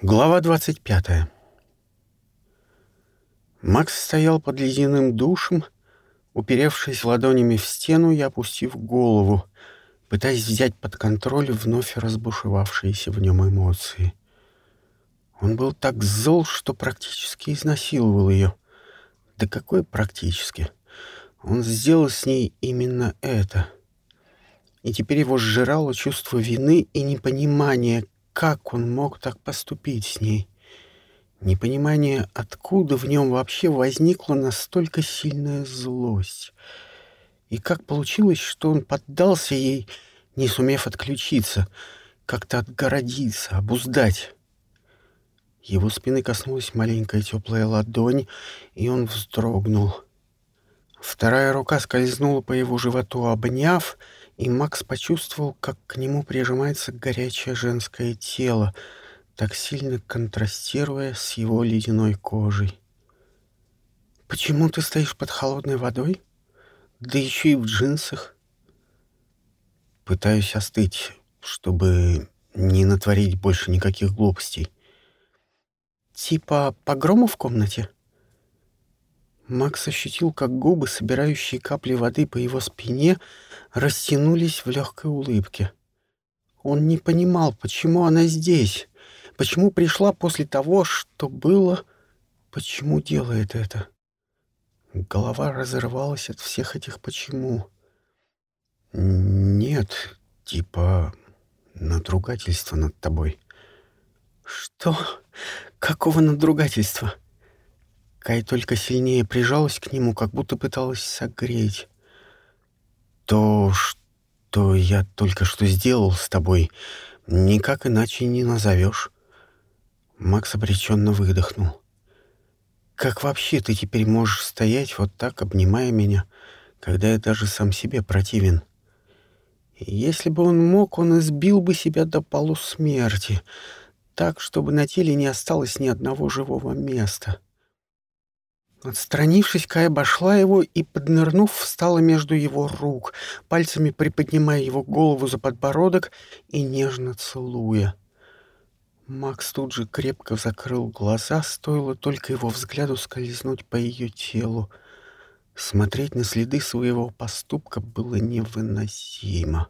Глава 25. Макс стоял под ледяным душем, уперевшись ладонями в стену и опустив голову, пытаясь взять под контроль вновь разбушевавшиеся в нем эмоции. Он был так зол, что практически изнасиловал ее. Да какое практически? Он сделал с ней именно это. И теперь его сжирало чувство вины и непонимания, как он мог так поступить с ней? Непонимание, откуда в нем вообще возникла настолько сильная злость. И как получилось, что он поддался ей, не сумев отключиться, как-то отгородиться, обуздать. Его спины коснулась маленькая теплая ладонь, и он вздрогнул. Вторая рука скользнула по его животу, обняв — и Макс почувствовал, как к нему прижимается горячее женское тело, так сильно контрастируя с его ледяной кожей. «Почему ты стоишь под холодной водой? Да еще и в джинсах?» «Пытаюсь остыть, чтобы не натворить больше никаких глупостей». «Типа погрома в комнате?» Макс ощутил, как губы, собирающие капли воды по его спине, растянулись в легкой улыбке. Он не понимал, почему она здесь, почему пришла после того, что было, почему делает это. Голова разрывалась от всех этих «почему». «Нет, типа надругательство над тобой». «Что? Какого надругательства?» Кай только сильнее прижалась к нему, как будто пыталась согреть. То, что я только что сделал с тобой, никак иначе не назовешь. Макс обреченно выдохнул. Как вообще ты теперь можешь стоять вот так, обнимая меня, когда я даже сам себе противен? Если бы он мог, он избил бы себя до полусмерти, так, чтобы на теле не осталось ни одного живого места. Отстранившись, Кай обошла его и, поднырнув, встала между его рук, пальцами приподнимая его голову за подбородок и нежно целуя. Макс тут же крепко закрыл глаза, стоило только его взгляду скользнуть по ее телу. Смотреть на следы своего поступка было невыносимо.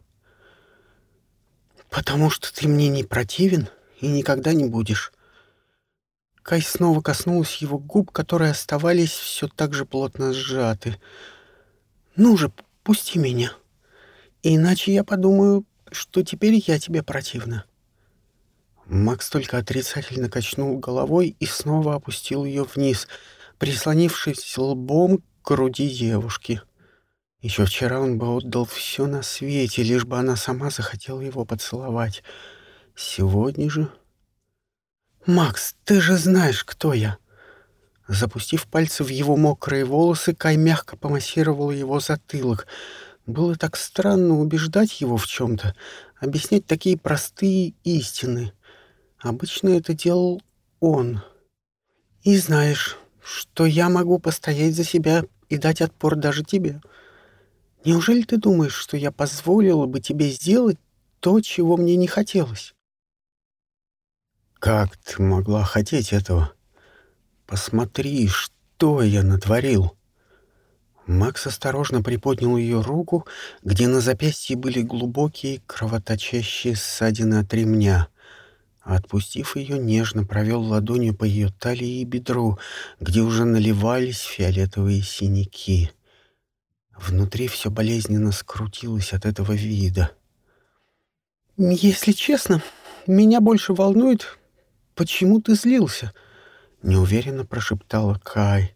«Потому что ты мне не противен и никогда не будешь», Кай снова коснулась его губ, которые оставались все так же плотно сжаты. «Ну же, пусти меня. Иначе я подумаю, что теперь я тебе противна». Макс только отрицательно качнул головой и снова опустил ее вниз, прислонившись лбом к груди девушки. Еще вчера он бы отдал все на свете, лишь бы она сама захотела его поцеловать. Сегодня же «Макс, ты же знаешь, кто я!» Запустив пальцы в его мокрые волосы, Кай мягко помассировал его затылок. Было так странно убеждать его в чем-то, объяснять такие простые истины. Обычно это делал он. «И знаешь, что я могу постоять за себя и дать отпор даже тебе. Неужели ты думаешь, что я позволила бы тебе сделать то, чего мне не хотелось?» Как ты могла хотеть этого? Посмотри, что я натворил. Макс осторожно приподнял ее руку, где на запястье были глубокие кровоточащие ссадины от ремня. Отпустив ее, нежно провел ладонью по ее талии и бедру, где уже наливались фиолетовые синяки. Внутри все болезненно скрутилось от этого вида. «Если честно, меня больше волнует, почему ты злился?» — неуверенно прошептала Кай.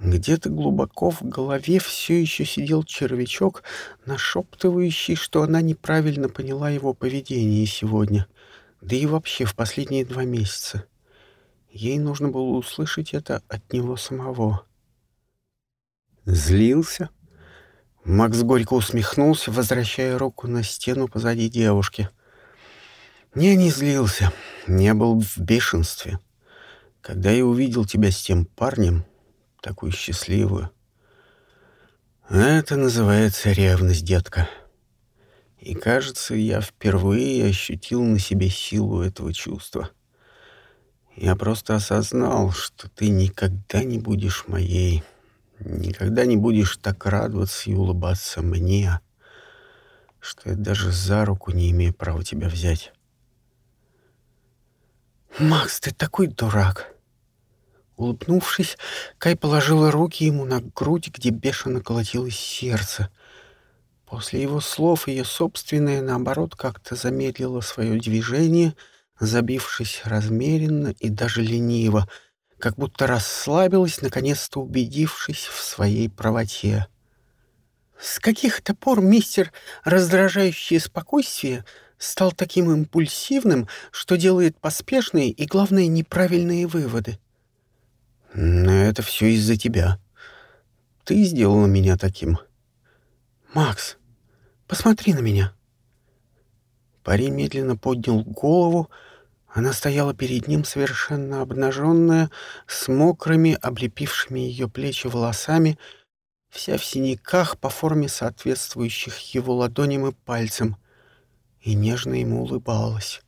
Где-то глубоко в голове все еще сидел червячок, нашептывающий, что она неправильно поняла его поведение сегодня, да и вообще в последние два месяца. Ей нужно было услышать это от него самого. «Злился?» Макс горько усмехнулся, возвращая руку на стену позади девушки. Я не злился, не был в бешенстве. Когда я увидел тебя с тем парнем, такую счастливую, это называется ревность, детка. И, кажется, я впервые ощутил на себе силу этого чувства. Я просто осознал, что ты никогда не будешь моей, никогда не будешь так радоваться и улыбаться мне, что я даже за руку не имею права тебя взять. «Макс, ты такой дурак!» Улыбнувшись, Кай положила руки ему на грудь, где бешено колотилось сердце. После его слов ее собственное, наоборот, как-то замедлило свое движение, забившись размеренно и даже лениво, как будто расслабилась, наконец-то убедившись в своей правоте. «С каких то пор мистер раздражающее спокойствие стал таким импульсивным, что делает поспешные и, главное, неправильные выводы?» «Но это все из-за тебя. Ты сделала меня таким». «Макс, посмотри на меня». Парень медленно поднял голову. Она стояла перед ним совершенно обнаженная, с мокрыми, облепившими ее плечи волосами, вся в синяках по форме соответствующих его ладоням и пальцам, и нежно ему улыбалась.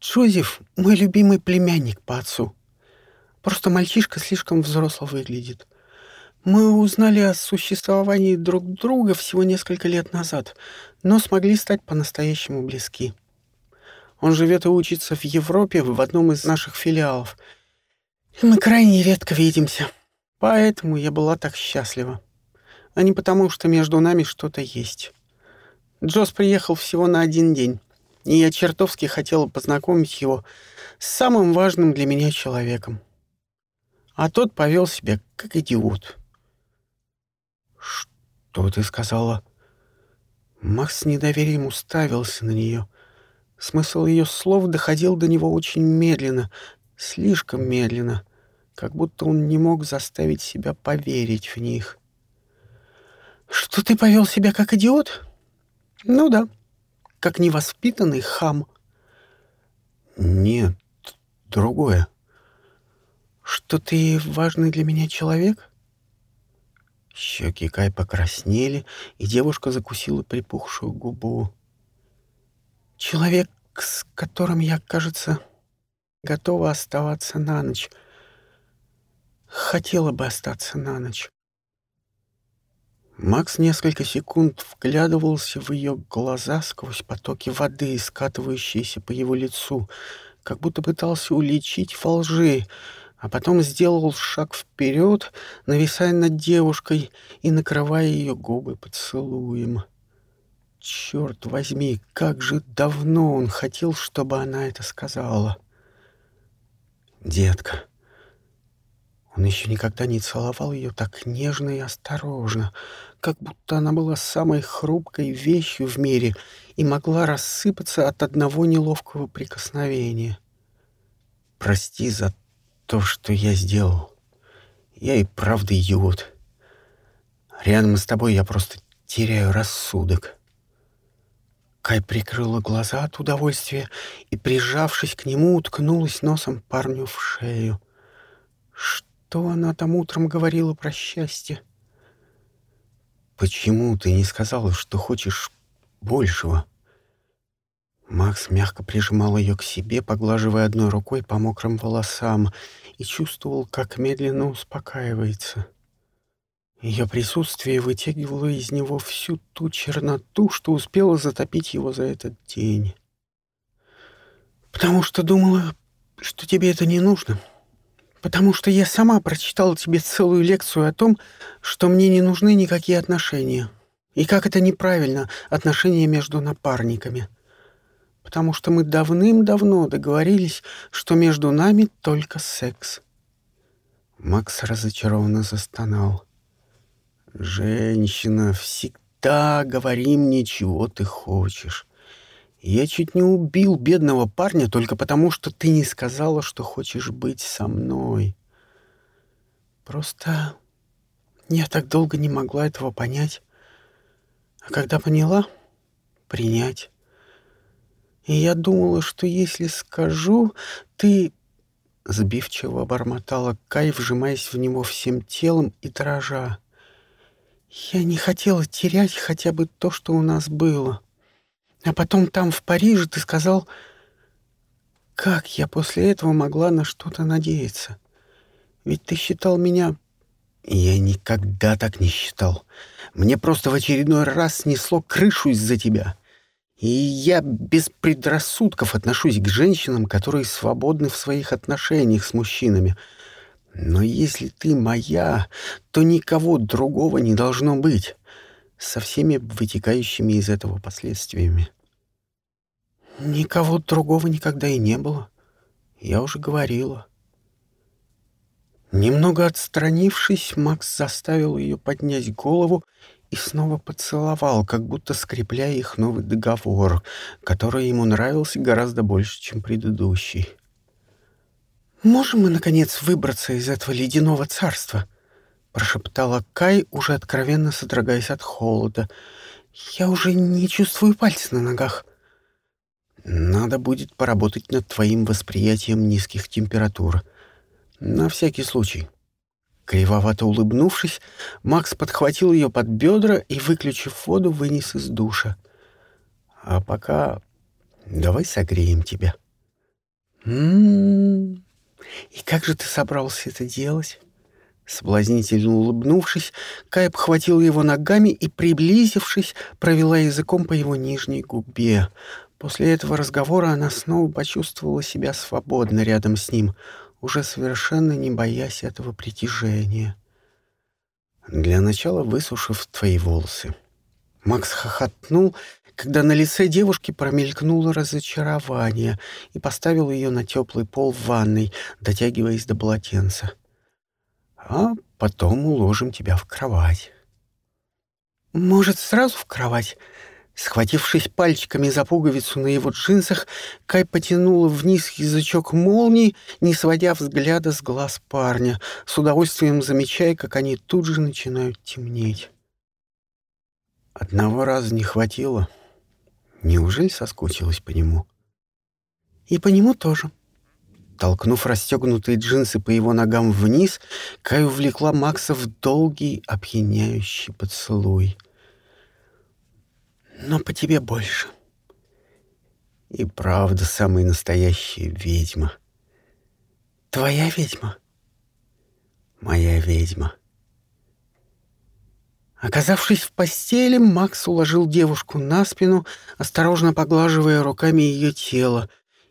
«Джозеф — мой любимый племянник по отцу. Просто мальчишка слишком взросло выглядит. Мы узнали о существовании друг друга всего несколько лет назад, но смогли стать по-настоящему близки. Он живет и учится в Европе в одном из наших филиалов. И мы крайне редко видимся. Поэтому я была так счастлива. А не потому, что между нами что-то есть. Джос приехал всего на один день, и я чертовски хотела познакомить его с самым важным для меня человеком. А тот повел себя как идиот. «Что ты сказала?» Макс с недоверием уставился на нее. Смысл ее слов доходил до него очень медленно, слишком медленно, как будто он не мог заставить себя поверить в них. «Что ты повел себя как идиот?» «Ну да, как невоспитанный хам». «Нет, другое». «Что ты важный для меня человек?» Щеки Кай покраснели, и девушка закусила припухшую губу. «Человек, с которым я, кажется, готова оставаться на ночь. Хотела бы остаться на ночь». Макс несколько секунд вглядывался в ее глаза сквозь потоки воды, скатывающиеся по его лицу, как будто пытался уличить во лжи, а потом сделал шаг вперед, нависая над девушкой и накрывая ее губы поцелуем. Черт возьми, как же давно он хотел, чтобы она это сказала. Детка. Он еще никогда не целовал ее так нежно и осторожно, как будто она была самой хрупкой вещью в мире и могла рассыпаться от одного неловкого прикосновения. Прости за то, что я сделал. Я и правда идиот. Рядом с тобой я просто теряю рассудок. Кай прикрыла глаза от удовольствия и, прижавшись к нему, уткнулась носом парню в шею. Что она там утром говорила про счастье? Почему ты не сказала, что хочешь большего? Макс мягко прижимал ее к себе, поглаживая одной рукой по мокрым волосам, и чувствовал, как медленно успокаивается. Ее присутствие вытягивало из него всю ту черноту, что успела затопить его за этот день. «Потому что думала, что тебе это не нужно. Потому что я сама прочитала тебе целую лекцию о том, что мне не нужны никакие отношения. И как это неправильно, отношения между напарниками» потому что мы давным-давно договорились, что между нами только секс. Макс разочарованно застонал. «Женщина, всегда говори мне, чего ты хочешь. Я чуть не убил бедного парня только потому, что ты не сказала, что хочешь быть со мной. Просто я так долго не могла этого понять. А когда поняла — принять. И я думала, что если скажу, ты...» Сбивчиво обормотала Кай, вжимаясь в него всем телом и дрожа. «Я не хотела терять хотя бы то, что у нас было. А потом там, в Париже, ты сказал... как я после этого могла на что-то надеяться? Ведь ты считал меня я никогда так не считал. Мне просто в очередной раз снесло крышу из-за тебя. И я без предрассудков отношусь к женщинам, которые свободны в своих отношениях с мужчинами. Но если ты моя, то никого другого не должно быть, со всеми вытекающими из этого последствиями. Никого другого никогда и не было. Я уже говорила. Немного отстранившись, Макс заставил ее поднять голову и снова поцеловал, как будто скрепляя их новый договор, который ему нравился гораздо больше, чем предыдущий. «Можем мы, наконец, выбраться из этого ледяного царства?» — прошептала Кай, уже откровенно содрогаясь от холода. «Я уже не чувствую пальцев на ногах». «Надо будет поработать над твоим восприятием низких температур», на всякий случай. Кривовато улыбнувшись, Макс подхватил ее под бедра и, выключив воду, вынес из душа. А пока давай согреем тебя. М-м. И как же ты собрался это делать? Соблазнительно улыбнувшись, Кай обхватил его ногами и, приблизившись, провела языком по его нижней губе. После этого разговора она снова почувствовала себя свободно рядом с ним — уже совершенно не боясь этого притяжения. Для начала высушив твои волосы. Макс хохотнул, когда на лице девушки промелькнуло разочарование и поставил ее на теплый пол в ванной, дотягиваясь до полотенца. А потом уложим тебя в кровать. «Может, сразу в кровать?» Схватившись пальчиками за пуговицу на его джинсах, Кай потянула вниз язычок молнии, не сводя взгляда с глаз парня, с удовольствием замечая, как они тут же начинают темнеть. Одного раза не хватило. Неужели соскучилась по нему? И по нему тоже. Толкнув расстегнутые джинсы по его ногам вниз, Кай увлекла Макса в долгий, опьяняющий поцелуй — но по тебе больше. И правда самая настоящая ведьма. Твоя ведьма? Моя ведьма. Оказавшись в постели, Макс уложил девушку на спину, осторожно поглаживая руками ее тело,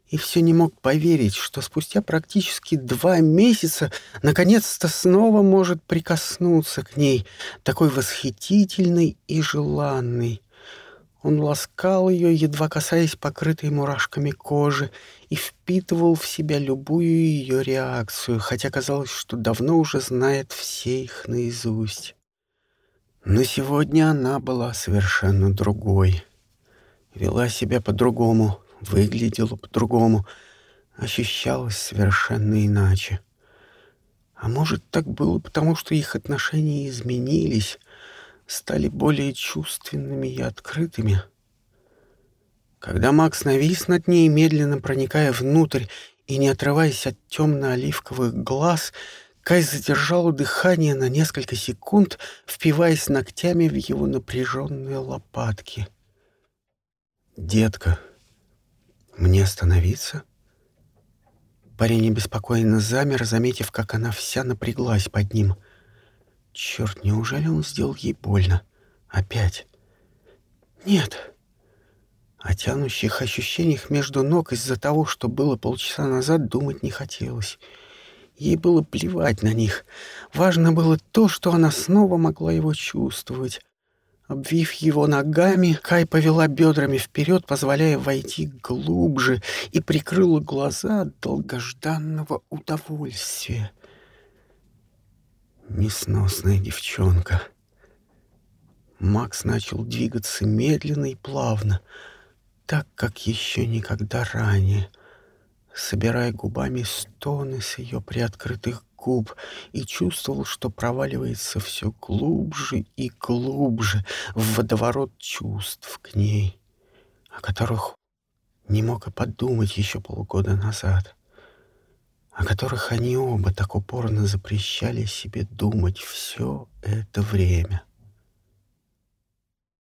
и все не мог поверить, что спустя практически два месяца наконец-то снова может прикоснуться к ней, такой восхитительной и желанной. Он ласкал ее, едва касаясь покрытой мурашками кожи, и впитывал в себя любую ее реакцию, хотя казалось, что давно уже знает все их наизусть. Но сегодня она была совершенно другой. Вела себя по-другому, выглядела по-другому, ощущалась совершенно иначе. А может, так было потому, что их отношения изменились, стали более чувственными и открытыми. Когда Макс навис над ней, медленно проникая внутрь и не отрываясь от темно-оливковых глаз, Кай задержал дыхание на несколько секунд, впиваясь ногтями в его напряженные лопатки. «Детка, мне остановиться?» Парень беспокойно замер, заметив, как она вся напряглась под ним — Черт, неужели он сделал ей больно? Опять? Нет. О тянущих ощущениях между ног из-за того, что было полчаса назад, думать не хотелось. Ей было плевать на них. Важно было то, что она снова могла его чувствовать. Обвив его ногами, Кай повела бедрами вперед, позволяя войти глубже, и прикрыла глаза от долгожданного удовольствия. Несносная девчонка. Макс начал двигаться медленно и плавно, так, как еще никогда ранее, собирая губами стоны с ее приоткрытых губ и чувствовал, что проваливается все глубже и глубже в водоворот чувств к ней, о которых не мог и подумать еще полгода назад о которых они оба так упорно запрещали себе думать все это время.